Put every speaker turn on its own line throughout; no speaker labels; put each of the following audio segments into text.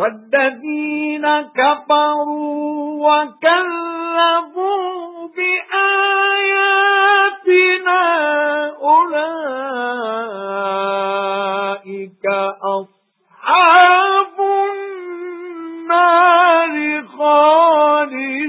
وَالَّذِينَ كَفَرُوا وَكَذَّبُوا بِآيَاتِنَا أُولَئِكَ أَصْحَابُ النَّارِ خَالِدِينَ.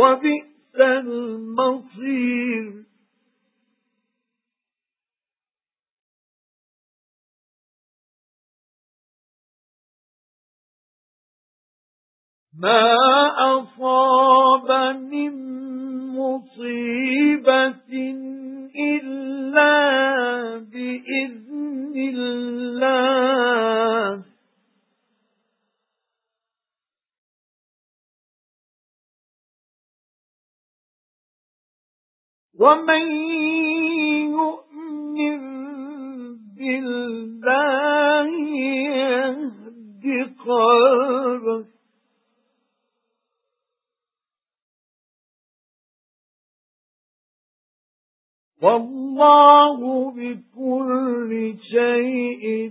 وَبِئْسَ الْمَصِيرُ. مَا أَصَابَ مِن مُّصِيبَةٍ وَمَن يُؤْمِن بِاللَّهِ يَهْدِ قَلْبَهُ وَاللَّهُ بِكُلِّ شَيْءٍ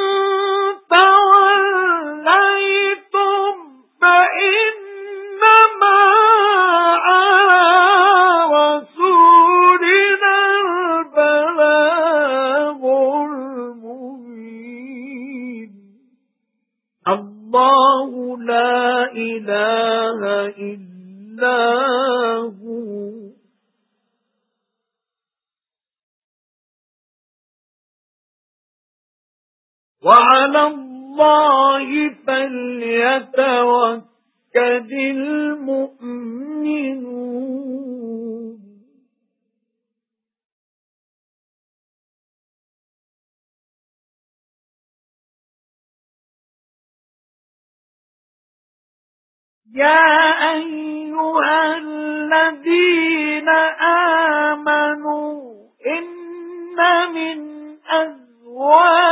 اللَّهُ لَا إِلَٰهَ إِلَّا هُوَ. وَعَلَى اللَّهِ فَلْيَتَوَكَّلِ الْمُؤْمِنُونَ. يا أيها الذين آمنوا إن من أزواجكم